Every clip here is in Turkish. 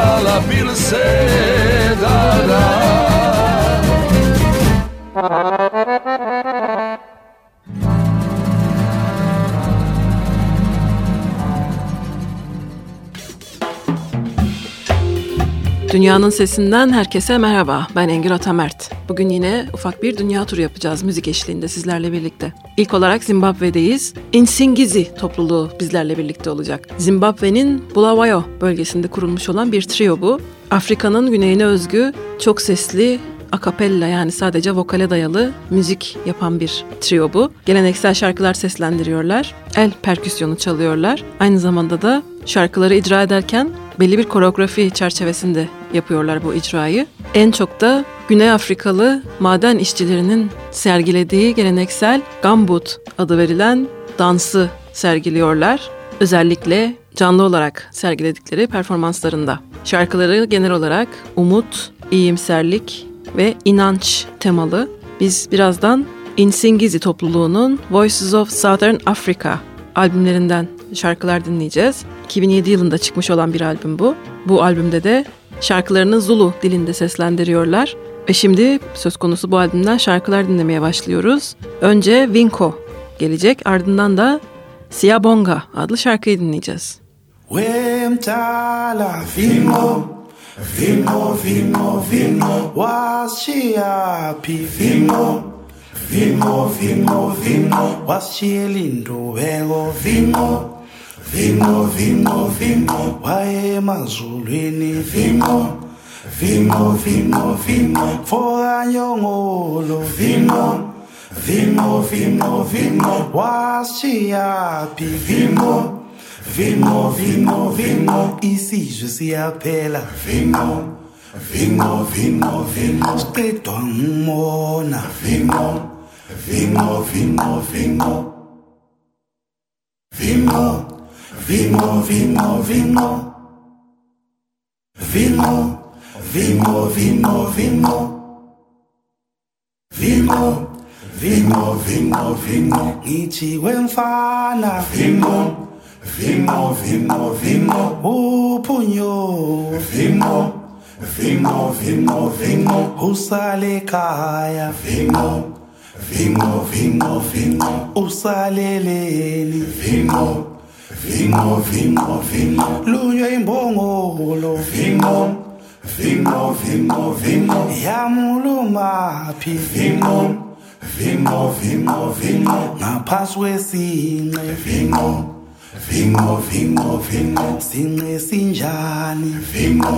zala bil se Dünya'nın sesinden herkese merhaba. Ben Engin Atamert. Bugün yine ufak bir dünya turu yapacağız müzik eşliğinde sizlerle birlikte. İlk olarak Zimbabwe'deyiz. Insingizi topluluğu bizlerle birlikte olacak. Zimbabwe'nin Bulawayo bölgesinde kurulmuş olan bir trio bu. Afrika'nın güneyine özgü, çok sesli, akapella yani sadece vokale dayalı müzik yapan bir trio bu. Geleneksel şarkılar seslendiriyorlar. El perküsyonu çalıyorlar. Aynı zamanda da şarkıları icra ederken belli bir koreografi çerçevesinde yapıyorlar bu icrayı. En çok da Güney Afrikalı maden işçilerinin sergilediği geleneksel gambut adı verilen dansı sergiliyorlar. Özellikle canlı olarak sergiledikleri performanslarında. Şarkıları genel olarak umut, iyimserlik ve inanç temalı. Biz birazdan Insingizi topluluğunun Voices of Southern Africa albümlerinden şarkılar dinleyeceğiz. 2007 yılında çıkmış olan bir albüm bu. Bu albümde de şarkılarını Zulu dilinde seslendiriyorlar. Ve şimdi söz konusu bu albümden şarkılar dinlemeye başlıyoruz. Önce Vinko gelecek ardından da Siyabonga adlı şarkıyı dinleyeceğiz. wemtala vimo vimo vimo vimo wasiyaphi vimo vimo vimo vimo wasiyelindubeko vimo vimo vimo vimo wayemazulwini vimo vimo vimo vimo foranyongolo vimo vimo vimo vimo wasiyaphi vimo Vimo, vimo, vimo, isizwe siyaphela. Vimo vimo vimo vimo siqedwa ngumona. Vimo vimo vimo vimo vimo vino, vino, vino. Vino, vino, vino, vino. Vino, vino, vino, vino. Ichi wemfana. Vino, vino, vino, vino. Upunyo. Vino, vino, vino, vino. Usale kaya. Vino, vino, vino, vino. Usaleleli. Vino. vino, vino, vino vinqo vinqo vinqo. Lunywe imbongolo vinqo vinqo vinqo vinqo. Yamulumaphi vinqo vinqo vinqo vinqo. Ngaphasi kwesinqe. Vinqo vinqo vinqo vinqo. Sinqe sinjani? Vinqo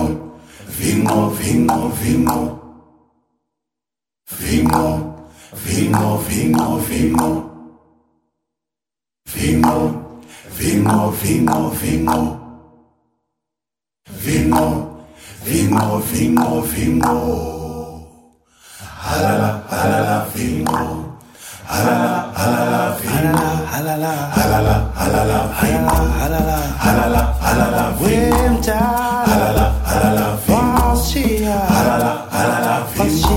vinqo vinqo vinqo. Vinqo vinqo vinqo vinqo. Vinqo vingo, vingo, vingo. Vingo, vingo, vingo, vingo. Halala, halala, vingo. Halala, halala, vingo. Halala, halala, halala, vingo. Halala, halala, halala, vingo. Halala, halala, vingo. Halala, halala, vingo.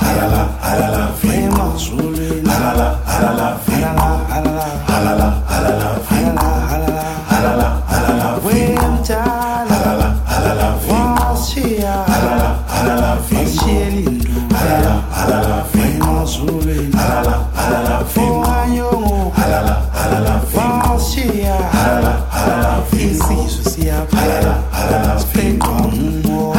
Halala, halala, vingo. Halala, halala, vingo. Isso se apaga, se fez como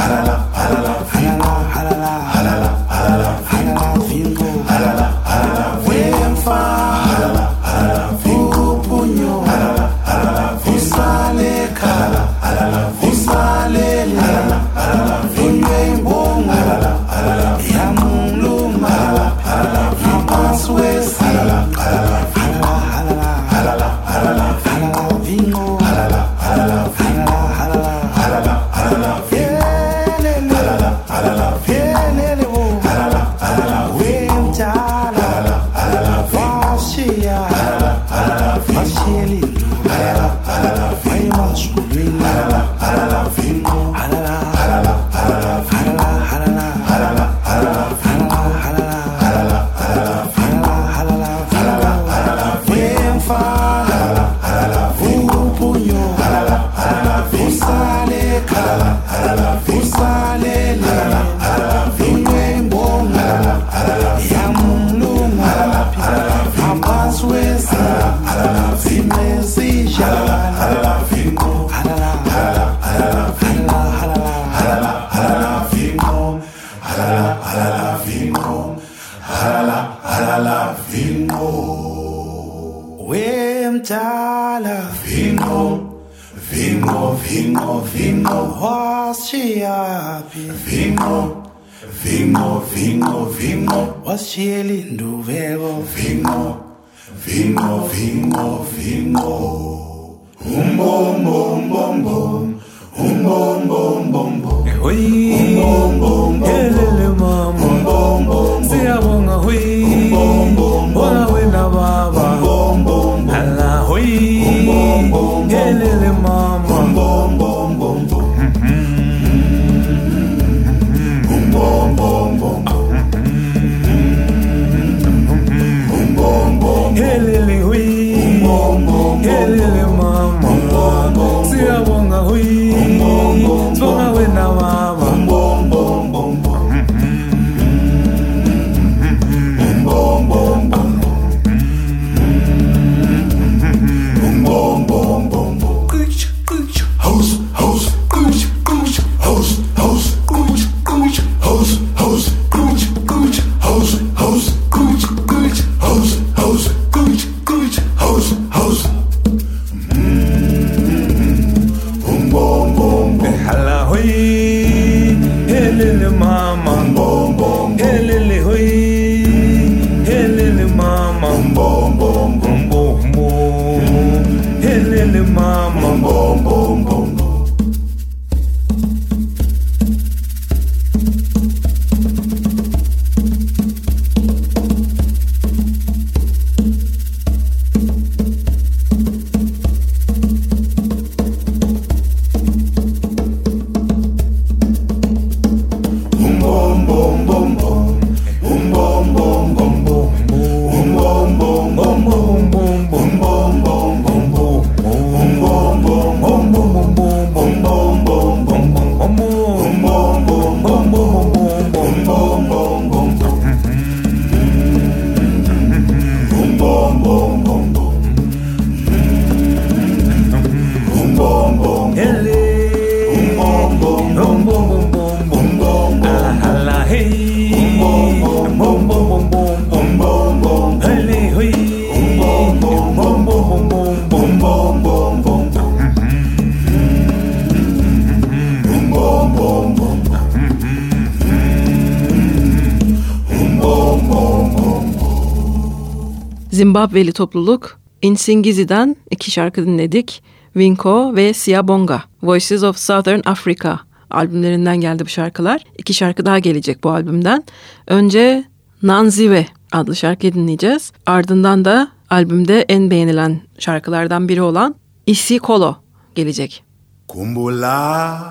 Zimbabveli topluluk Insingizi'den iki şarkı dinledik. Winko ve Siyabonga, Voices of Southern Africa albümlerinden geldi bu şarkılar. İki şarkı daha gelecek bu albümden. Önce Nanzive adlı şarkıyı dinleyeceğiz. Ardından da albümde en beğenilen şarkılardan biri olan Isi Kolo gelecek. Kumbula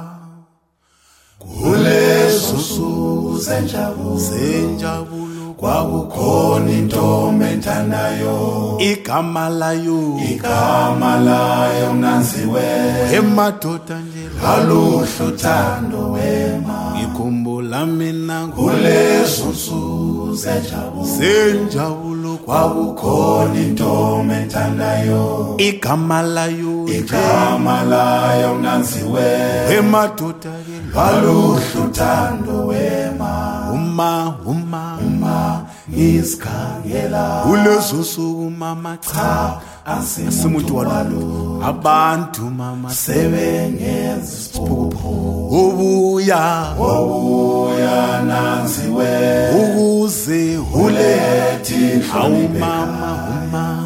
zenjabulo zenjabulo kwakukhona intombi enthandayo igama layo. Igama layo mnanziwe emadoda nje. Laluhlu uthando wema. Ngikhumbula mina kulezo nsuku zenjabulo kwakukhona intombi enthandayo igama layo. Igama layo mnanziwe emadoda ke lwaluhlu uthando wema. Uma uma isikhangela kulezo suku mama cha asimuntu walalo. abantu mama sebengenza isiphupho ubuya ubuya nanziwe. Ukuze ulethi awu mama uma uma uma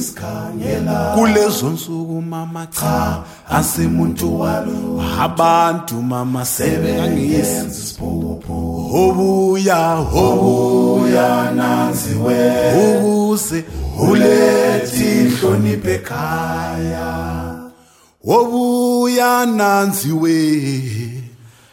ngisikhangela kulezo nsuku mama cha asimuntu walo abantu mama sebengenza isiphupho obuya obuya nanziwe. ukuze ulethi inhlonipho ekhaya. Obuya nanziwe.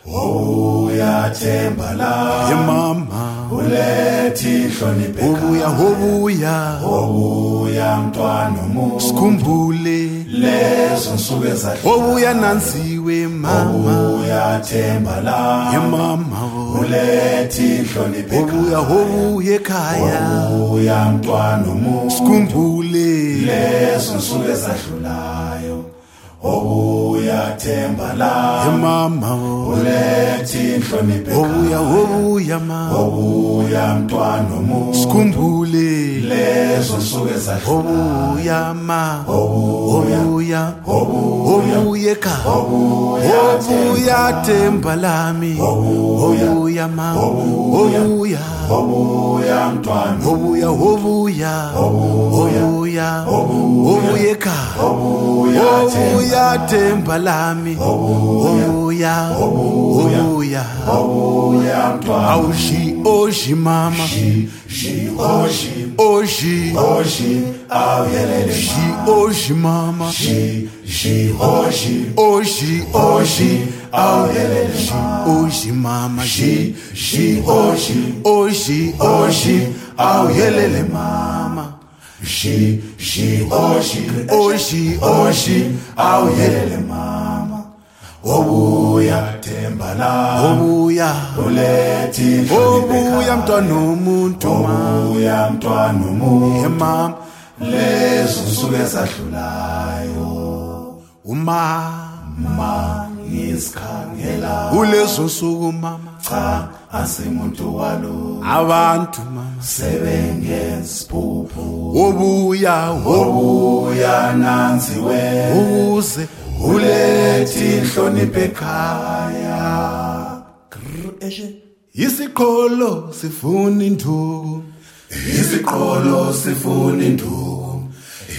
uyathemba la. Yemama uletha inhloniphe ubuya ubuya. Ubuya mntwana omuhle. Sikhumbule. Lezo nsuku ezadlula ubuya nanziwe mama. Uyathemba la. Yemama uletha inhloniphe ubuya ubuya ekhaya. Ubuya mntwana omuhle. Sikhumbule. Lezo nsuku ezadlulayo. Obuya themba la mama. ulethi inhlonipho obuya obuya ma. Obuya mntwana omuhle sikhumbule. Lezo nsuku ezadlula obuya ma. Obuya. Obuya. Ekhaya obuya themba lami. Obuya. Ma. Obuya. Obuya. Mntwana. Obuya obuya. Obuya. Obuya. Ekhaya obuya themba lami obuya obuya obuya mntwana awushi oshi mama. Shi oshi. Oshi. Oshi awuyelele shi oshi mama. Shi shi oshi. Oshi oshi awuyelele shi oshi mama. Shi shi oshi. Oshi oshi. Awuyelele mama. Shi shi oshi. Oshi oshi. Awuyelele mama wobuya themba la wobuya. Ulethe inhlonipho wobuya mntwana nomuntu wobuya mntwana nomuntu emam lezo suke sadlulayo uma. Ma ngisikhangela kulezo suku mama cha asimuntu walo. Abantu mama sebengesibhupho wobuya wobuya nanziwe uze ulethi inhlonipho ekhaya. Isiqholo sifuna induku. Isiqholo sifuna induku.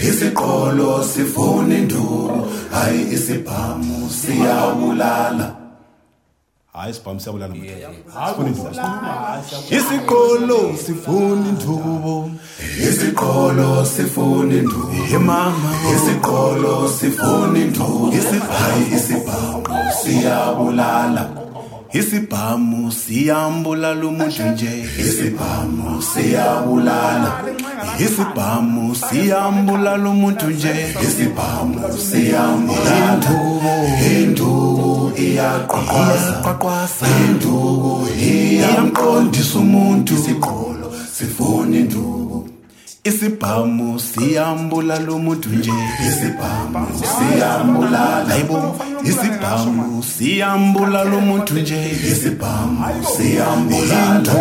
Isiqholo sifuna induku. Hayi isibhamu siyabulala. Hayi isibhamu siyabulala sifuna induku isiqholo sifuna induku isiqholo sifuna induku mama. Isiqholo sifuna induku hayi isibhamu. Siyabulala. Isibhamu siyambulala umuntu nje. Isibhamu siyabulala. Isibhamu siyambulala umuntu nje. Isibhamu siyambulala. Induku induku iyaqhaqhaza induku iyamqondisa umuntu. Isiqholo sifuna induku isibhamu siyambulala umuntu nje. Isibhamu siyambulala hayibo isibhamu siyambulala umuntu nje. Isibhamu siyambulala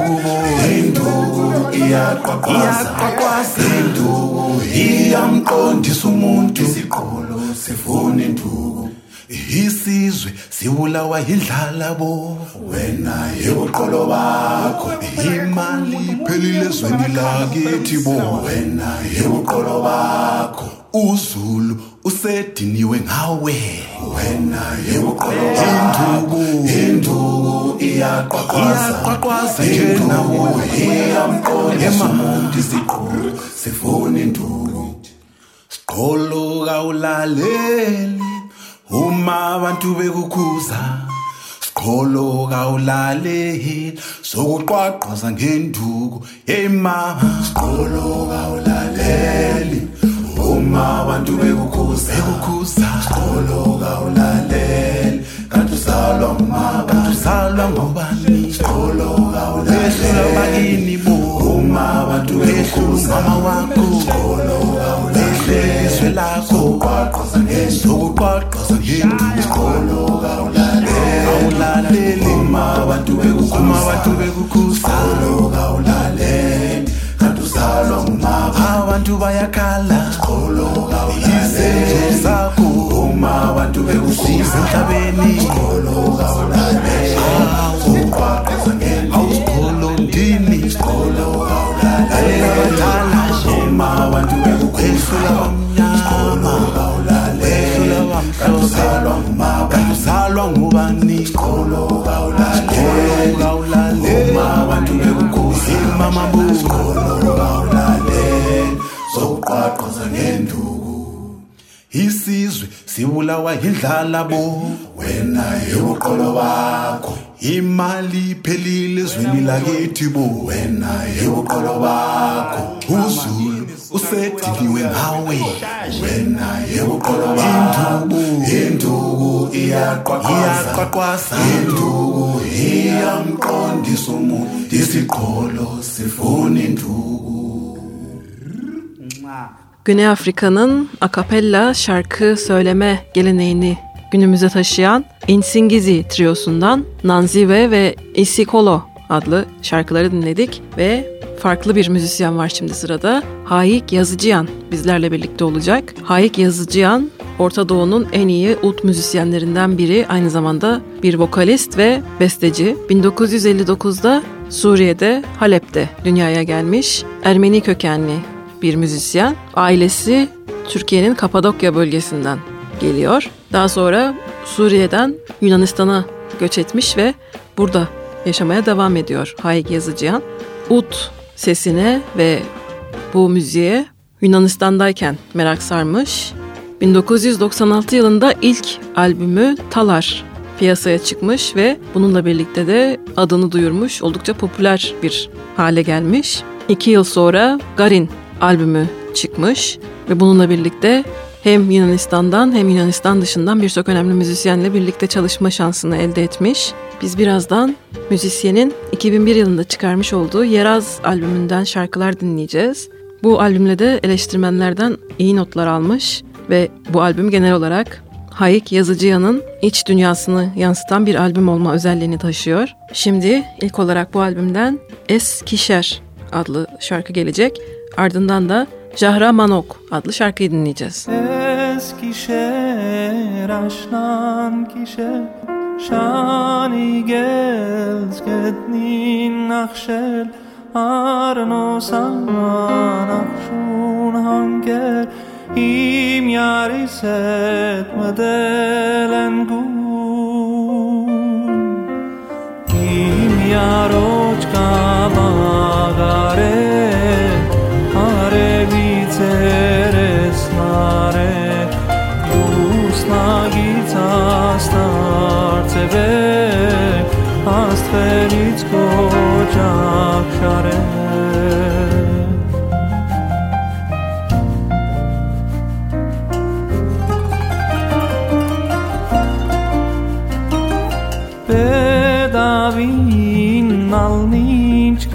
induku iyaqhaqhaza induku iyamqondisa umuntu. Isiqholo sifuna induku isizwe sibulawa indlala bo. Wena yoqolo bakho imali phelile ezweni lakithi bo. wena yoqolo bakho uzulu usediniwe ngawe. Wena yoqolo induku. induku iyaqhaqhaza njena wo iyamqondisa umuntu isiqholo sifuna induku. Siqholo kawulaleli. Uma abantu bekukhuza siqholo kawulaleli sokuqwaqwaza ngenduku emama siqholo kawulaleli uma abantu bekukhuza bekukhuza. Siqholo kawulaleli kanti uzalwa ngumama kanti uzalwa ngobani siqholo kawulaleli bakini bo? uma abantu bekukhuza. Mama wakho. es el lazo. Un cuarto sanguíneo, un cuarto sanguíneo. Isikolo awulalele, awulalele. Uma abantu bekukusa, uma abantu bekukusa. Isikolo awulalele, kanti usalwa ngumama. Abantu bayakhala. Isikolo awulalele, sakho. Uma abantu bekukusa, emhlabeni. Isikolo awulalele, un cuarto sanguíneo. Awusikholo ndini. Isikolo awulalele, abadala. abamnyama abantu uyakukhulula abamnyama bawulalele kanti uzalwa ngumaba kanti uzalwa ngubani isikolo bawulalele uma abantu bekukhulula imama bu isikolo bawulalele sokuqaqoza ngenduku isizwe sibulawa indlala bo wena yobuqolo bakho imali phelile izweni lakithi bo wena yobuqolo bakho uzulu. Usediliwe ngawe wena yobuqolo bakho induku iyaqwaqwaza. İnduku iyamqondisa umuntu isiqholo sifuna induku Güney Afrika'nın akapella şarkı söyleme geleneğini günümüze taşıyan Insingizi triosundan Nanzive ve Isikolo adlı şarkıları dinledik ve farklı bir müzisyen var şimdi sırada. Haik Yazıcıyan bizlerle birlikte olacak. Haik Yazıcıyan Orta Doğu'nun en iyi ut müzisyenlerinden biri, aynı zamanda bir vokalist ve besteci. 1959'da Suriye'de, Halep'te dünyaya gelmiş. Ermeni kökenli bir müzisyen. Ailesi Türkiye'nin Kapadokya bölgesinden geliyor. Daha sonra Suriye'den Yunanistan'a göç etmiş ve burada yaşamaya devam ediyor Haik Yazıcıyan. Ut sesine ve bu müziğe Yunanistan'dayken merak sarmış. 1996 yılında ilk albümü Talar piyasaya çıkmış ve bununla birlikte de adını duyurmuş, oldukça popüler bir hale gelmiş. İki yıl sonra Garin albümü çıkmış ve bununla birlikte hem Yunanistan'dan hem Yunanistan dışından birçok önemli müzisyenle birlikte çalışma şansını elde etmiş. Biz birazdan müzisyenin 2001 yılında çıkarmış olduğu Yeraz albümünden şarkılar dinleyeceğiz. Bu albümle de eleştirmenlerden iyi notlar almış ve bu albüm genel olarak Hayek Yazıcıyan'ın iç dünyasını yansıtan bir albüm olma özelliğini taşıyor. Şimdi ilk olarak bu albümden Es Kişer adlı şarkı gelecek. Ardından da Jahra Manok adlı şarkıyı dinleyeceğiz. Eskişehir aşnan Շանի գելց գտնին նախշել արնոսան ախշուն հանգեր իմ յարիս հետ մտել են գուն իմ յարոչ կա բաղարել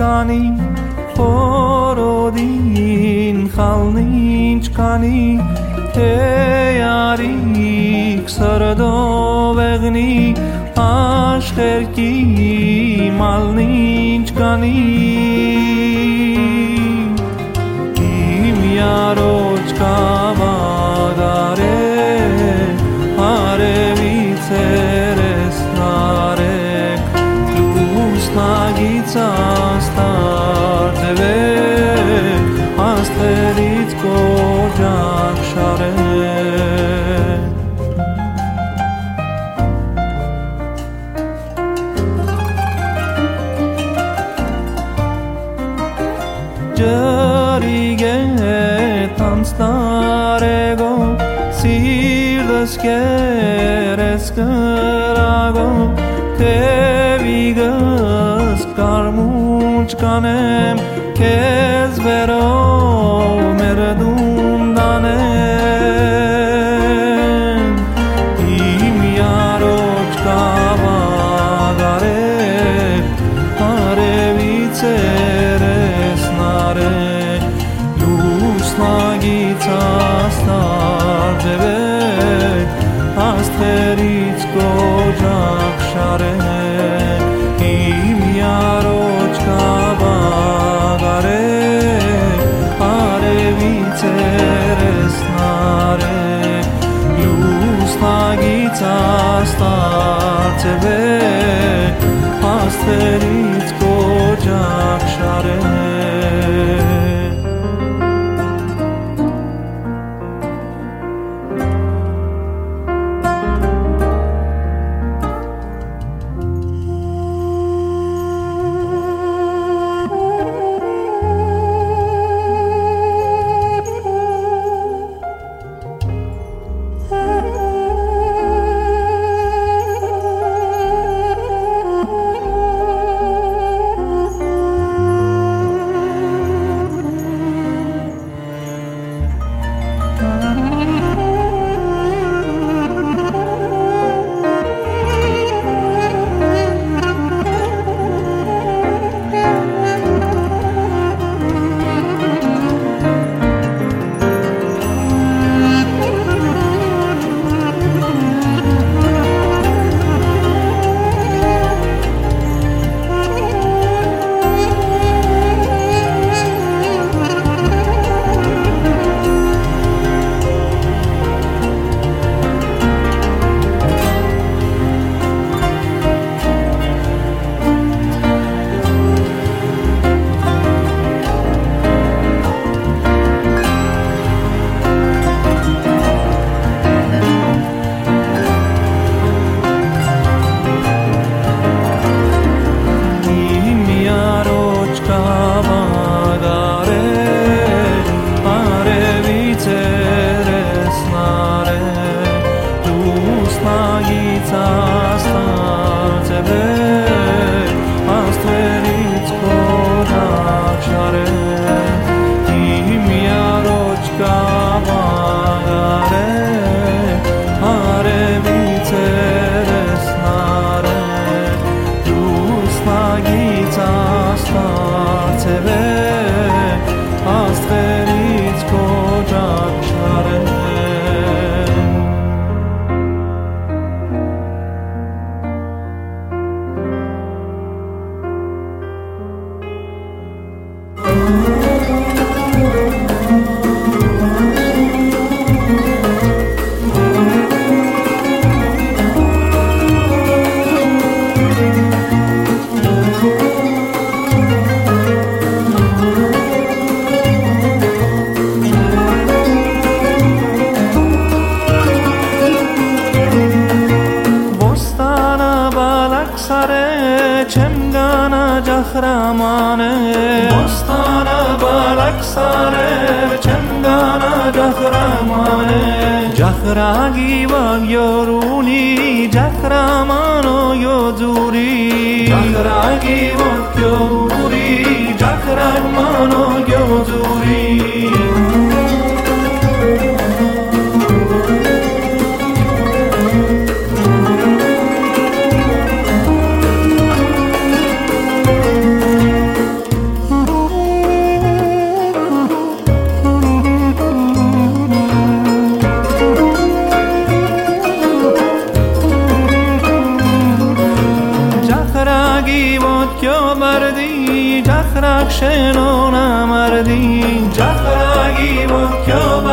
ինչքանի խորոդին խալնի ինչքանի թեյարի սրդով եղնի աշխերքի մալնի ինչքանի իմ յարո sıcak şare Cerige tanslar ego Sirdes keres kırago Tevigas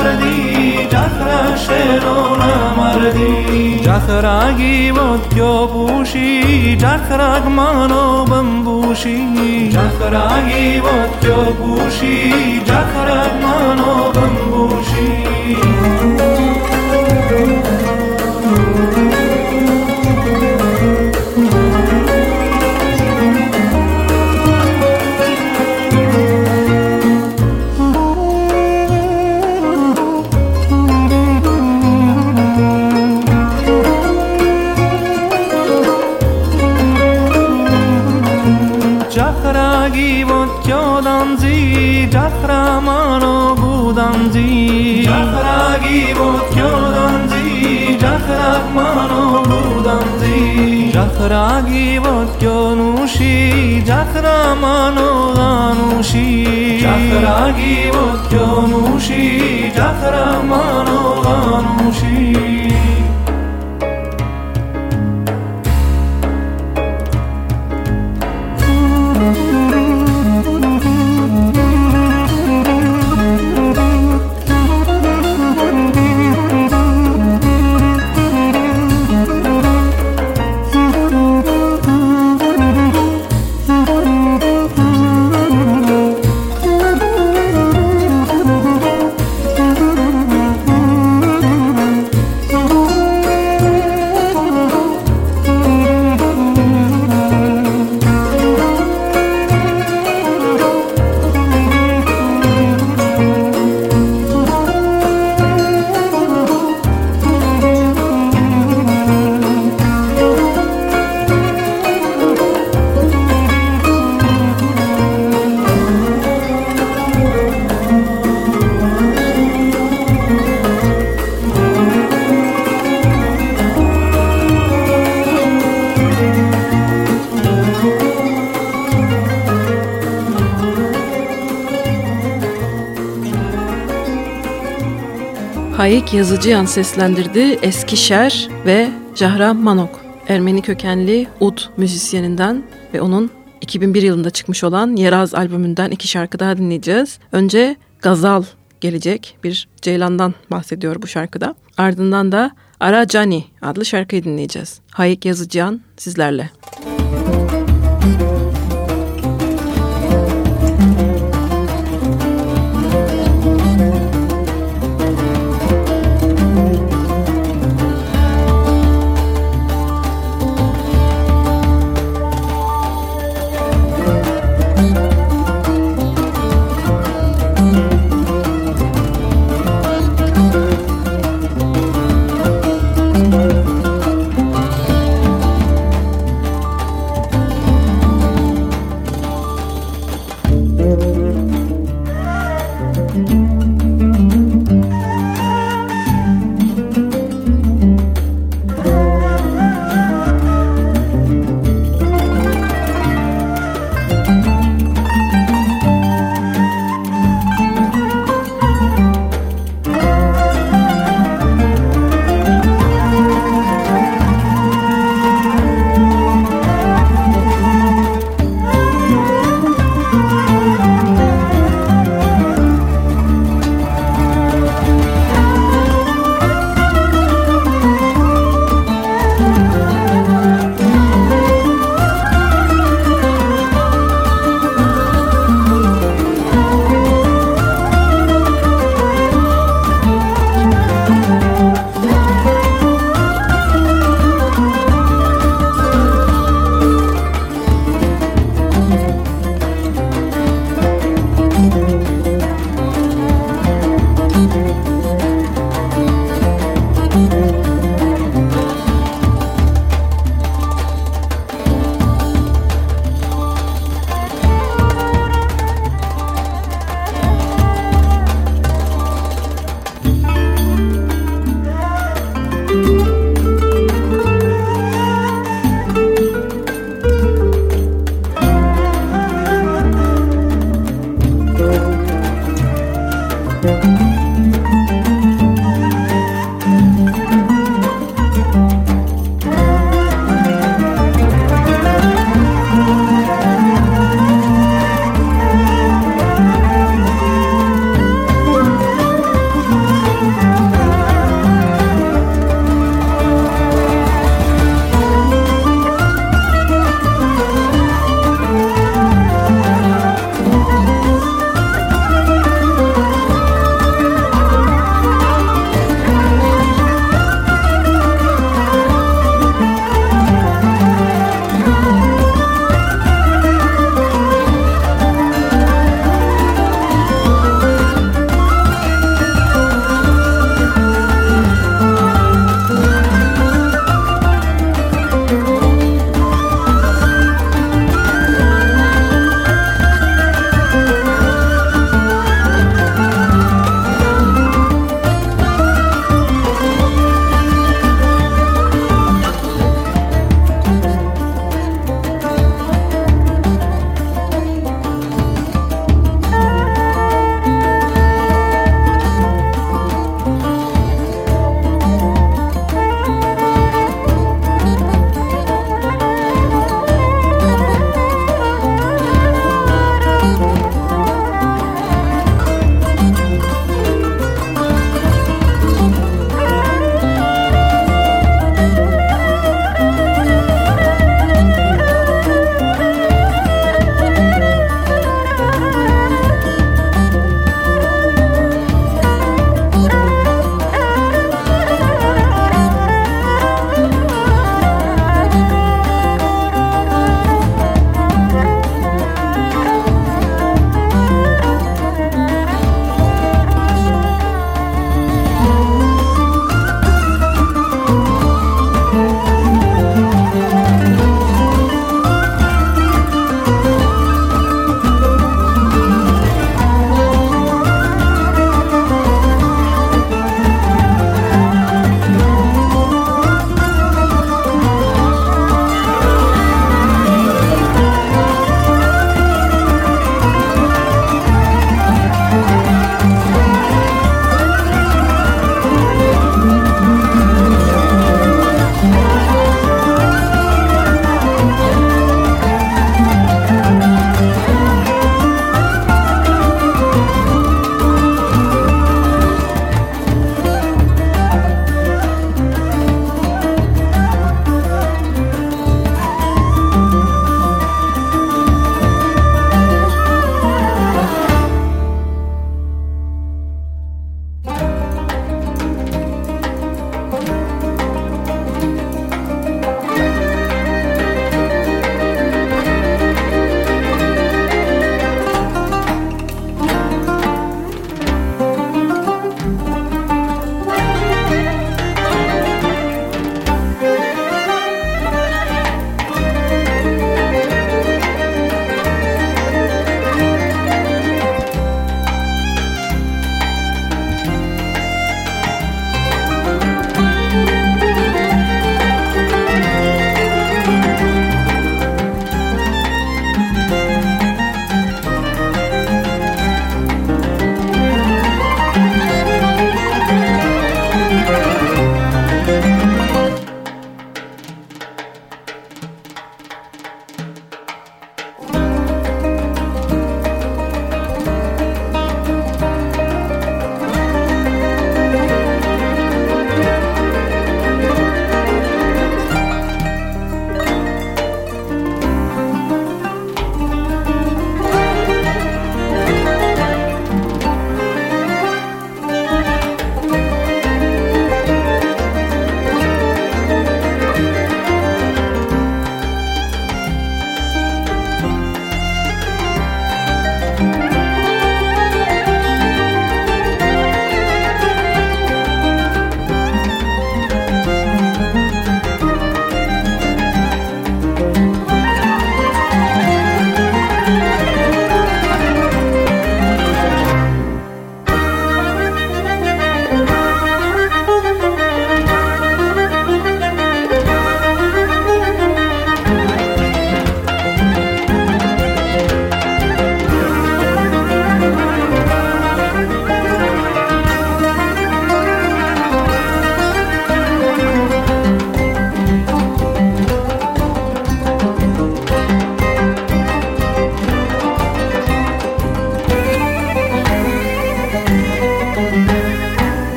مردی جفر شیرون مردی. جفرگی بود یا بوشی جفرگ منو بمبوشی. جفرگی بود یا بوشی جفرگ منو بمبوشی. τσάχρα μάνο βουδαντζή τσάχρα γύβο τιόδαντζή τσάχρα μάνο βουδαντζή τσάχρα γύβο τιόνουσί τσάχρα μάνο γανουσί τσάχρα γύβο τιόνουσί τσάχρα μάνο γανουσί Hayek Yazıcıyan seslendirdi Eskişer ve Cahra Manok. Ermeni kökenli ud müzisyeninden ve onun 2001 yılında çıkmış olan Yeraz albümünden iki şarkı daha dinleyeceğiz. Önce Gazal gelecek bir Ceylan'dan bahsediyor bu şarkıda. Ardından da Ara Cani adlı şarkıyı dinleyeceğiz. Hayek Yazıcıyan sizlerle.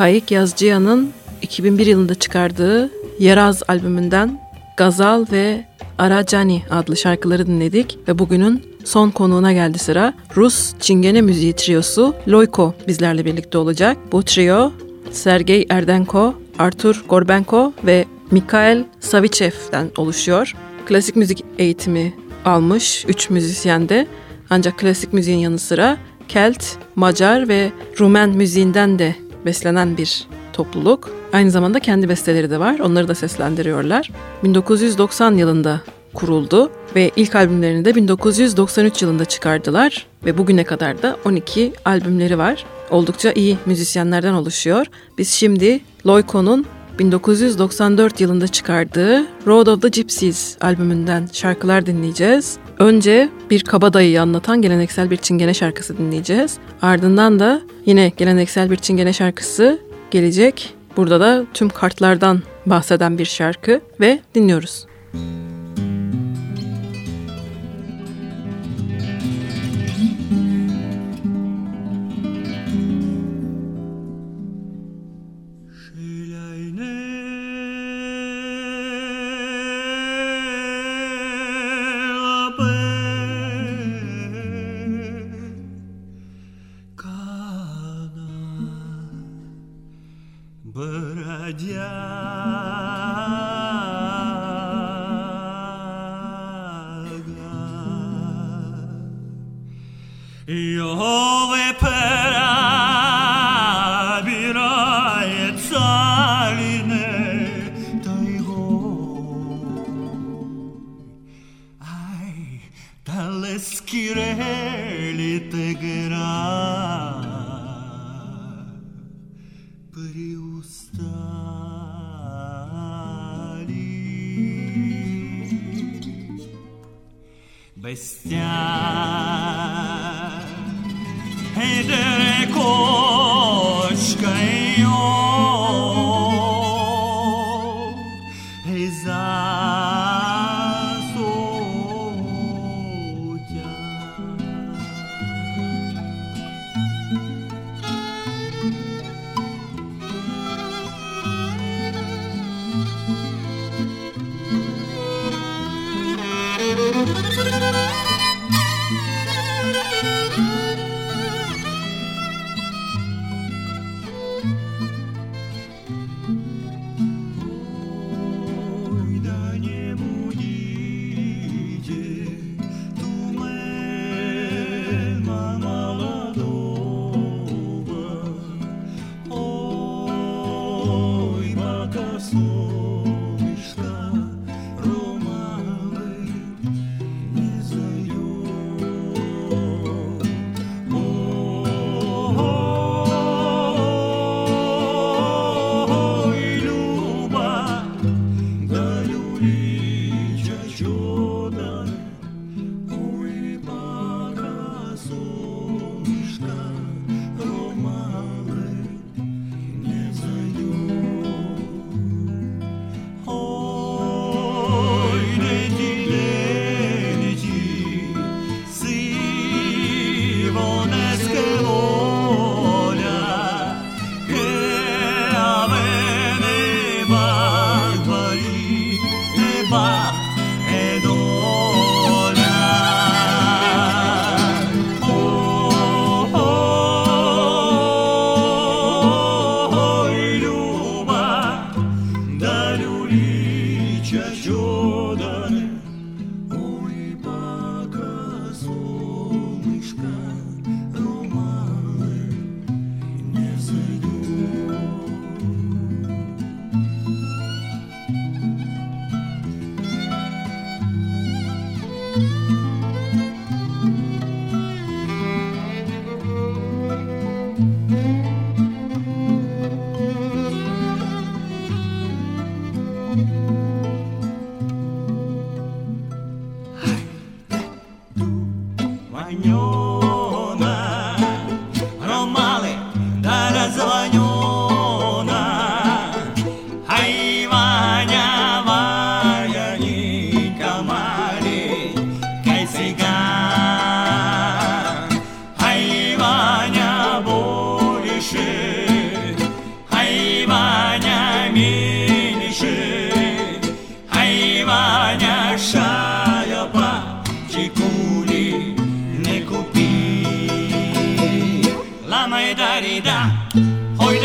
Faik Yazcıyan'ın 2001 yılında çıkardığı Yeraz albümünden Gazal ve Aracani adlı şarkıları dinledik ve bugünün son konuğuna geldi sıra. Rus Çingene müziği triosu Loyko bizlerle birlikte olacak. Bu trio Sergey Erdenko, Artur Gorbenko ve Mikhail Savichev'den oluşuyor. Klasik müzik eğitimi almış 3 müzisyen de ancak klasik müziğin yanı sıra Kelt, Macar ve Rumen müziğinden de beslenen bir topluluk. Aynı zamanda kendi besteleri de var. Onları da seslendiriyorlar. 1990 yılında kuruldu ve ilk albümlerini de 1993 yılında çıkardılar ve bugüne kadar da 12 albümleri var. Oldukça iyi müzisyenlerden oluşuyor. Biz şimdi Loyko'nun 1994 yılında çıkardığı Road of the Gypsies albümünden şarkılar dinleyeceğiz. Önce bir kabadayıyı anlatan geleneksel bir çingene şarkısı dinleyeceğiz. Ardından da yine geleneksel bir çingene şarkısı gelecek. Burada da tüm kartlardan bahseden bir şarkı ve dinliyoruz. mai Your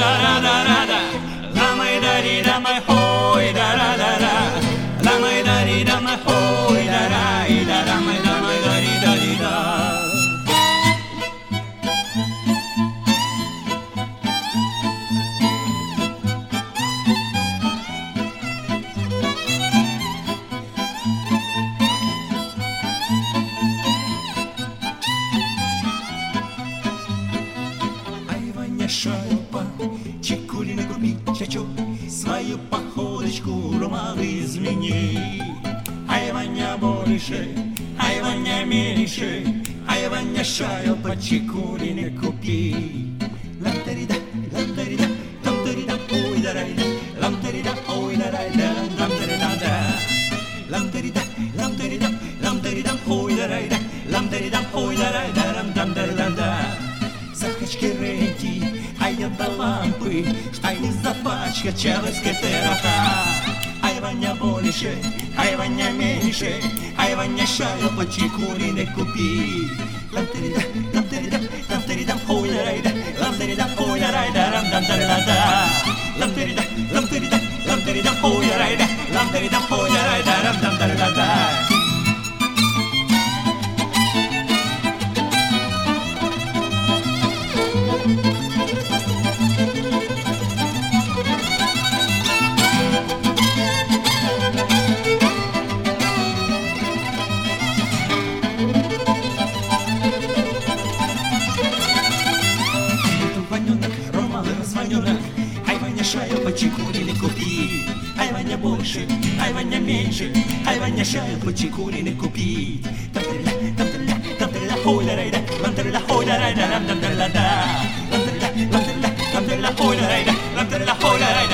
da da da айваня меньше, айваня шайпа, чекулина купи. Ламтерида, ламтерида, ламтерида, ой да райда, ламтерида, ой да райда, ламтерида да. Lamterida, lamterida, lamterida, hoylarayda, lamterida, hoylarayda, ram dam da da da. Захочки ренти, айда лампы, штайны запачкачала скатераха. Айваня больше, айваня меньше, айваня шаю по чекури не купи. Ламтерида, ламтерида, ламтерида, хойларайда, ламтерида, хойларайда, рам дам да да да. Ламтерида, ламтерида, ламтерида, хойларайда, ламтерида, хойларайда, рам дам да да да. больше, Айваня меньше, Айваня шаю почекурили купи. Там-тырля, там-тырля, там-тырля, хой-ля-райда, лам-тырля, хой-ля-райда, рам-дам-дам-ла-да. Лам-тырля, лам-тырля, там-тырля, хой-ля-райда, лам-тырля, хой-ля-райда,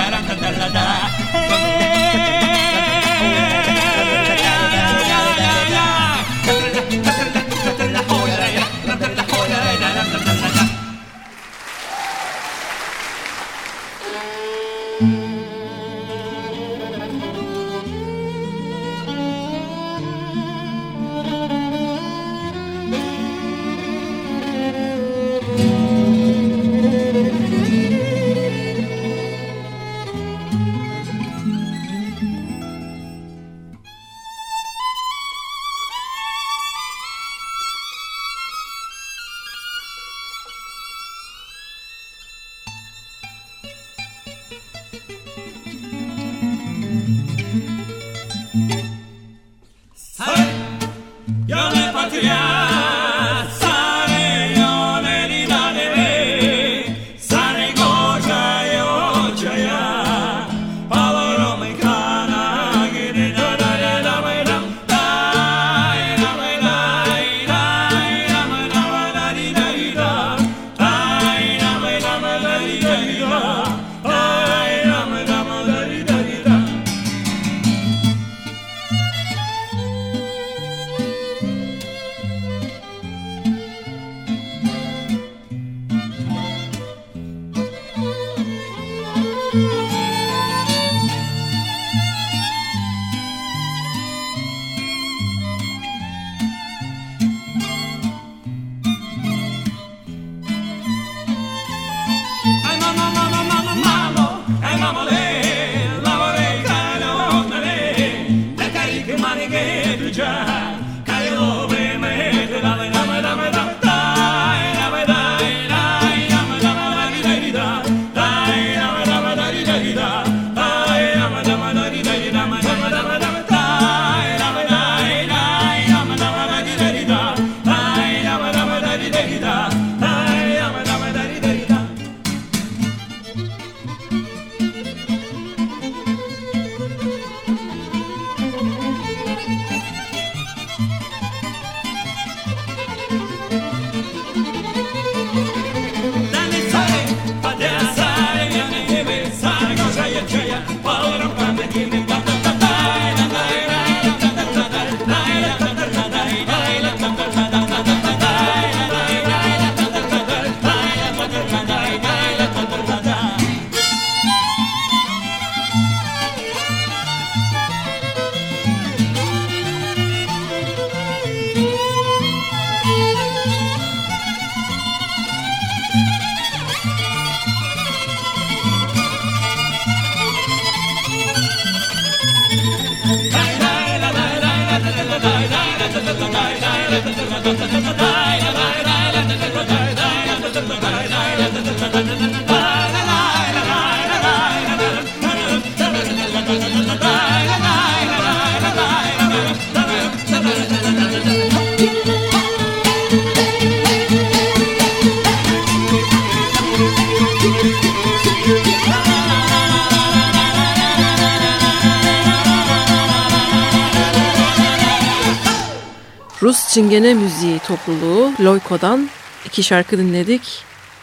Rus Çingene Müziği topluluğu Loyko'dan iki şarkı dinledik.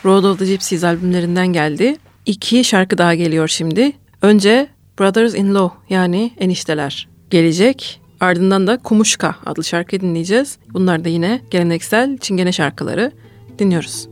Road of the Gypsies albümlerinden geldi. İki şarkı daha geliyor şimdi. Önce Brothers in Law yani enişteler gelecek. Ardından da Kumuşka adlı şarkı dinleyeceğiz. Bunlar da yine geleneksel Çingene şarkıları. Dinliyoruz.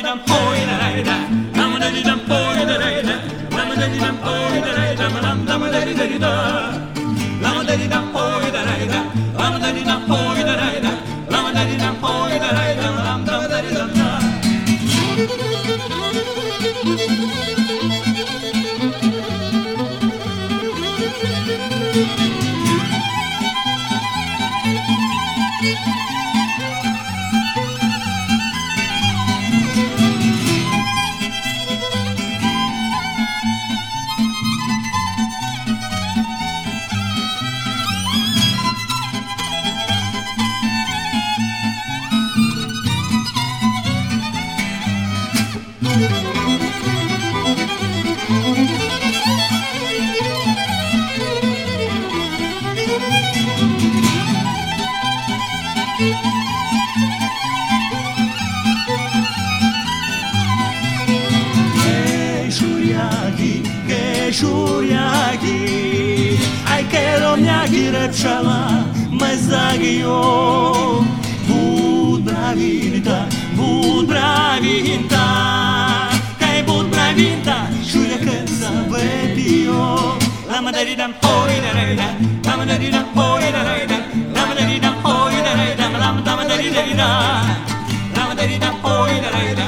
dum Churiagui, ai quero Miagirachala, Mazagio, Budravinta, Budravinta, Cai Budravinta, Churia cansa vepio, Lamadarida, oi da reina, Lamadarida, oi da reina, Lamadarida, oi da reina, Lamadarida, oi da reina, Lamadarida, oi da reina,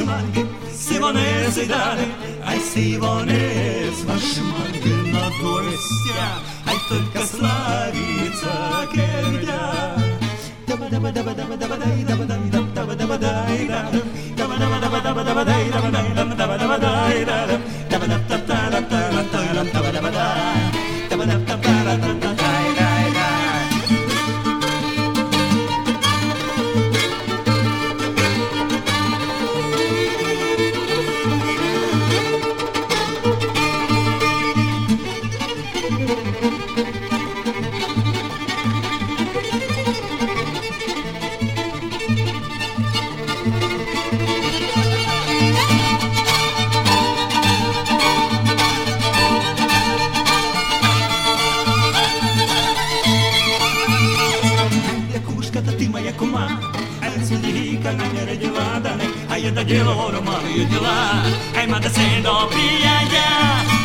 I Sivanez idare Ay sivanez başmağı Gülma dorsya Ay tırka slavica kevdya Daba daba daba daba daba daba daba daba daba daba daba daba Kayma da sen do piya ya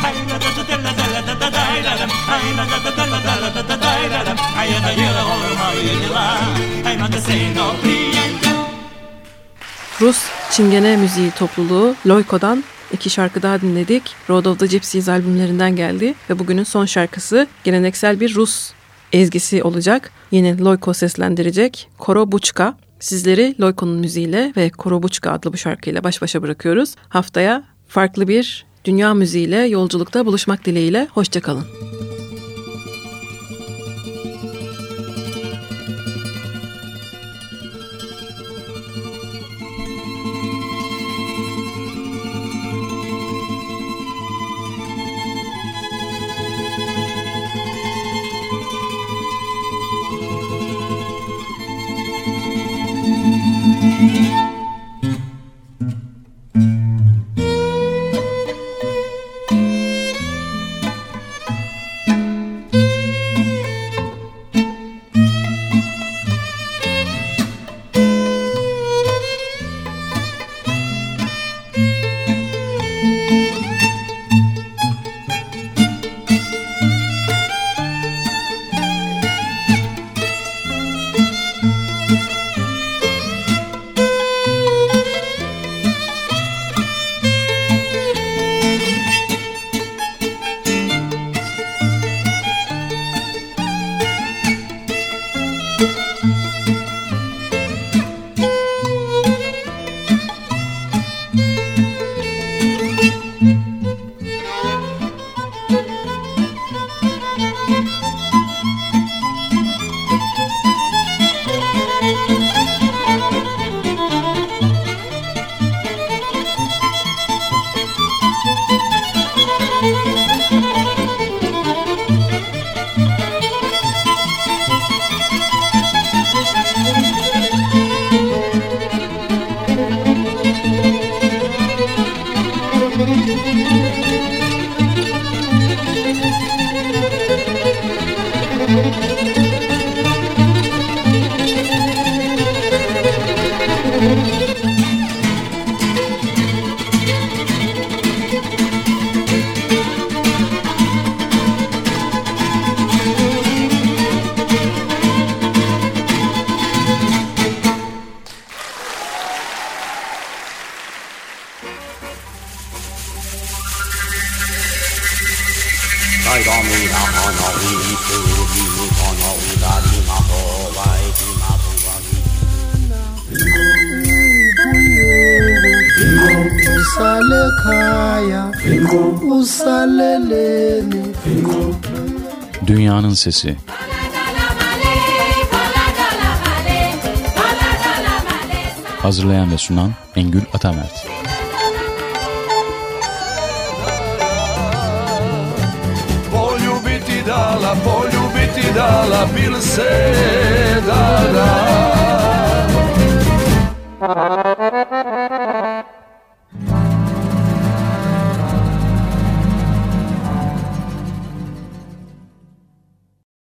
Ay la da da da la da la da da da la da Ay la da da da la da la da da da la da Ay da yıla olma yıla Kayma da sen do piya ya Rus Çingene Müziği topluluğu Loiko'dan iki şarkı daha dinledik. Road of the Gypsies albümlerinden geldi ve bugünün son şarkısı geleneksel bir Rus ezgisi olacak. Yine Loiko seslendirecek. Koro Buçka. Sizleri Loyko'nun müziğiyle ve Koro Buçka adlı bu şarkıyla baş başa bırakıyoruz. Haftaya farklı bir dünya müziğiyle yolculukta buluşmak dileğiyle. Hoşçakalın. usale Sesi. Hazırlayan ve sunan Engül Atamert. Poljubiti dala, poljubiti dala, bil se da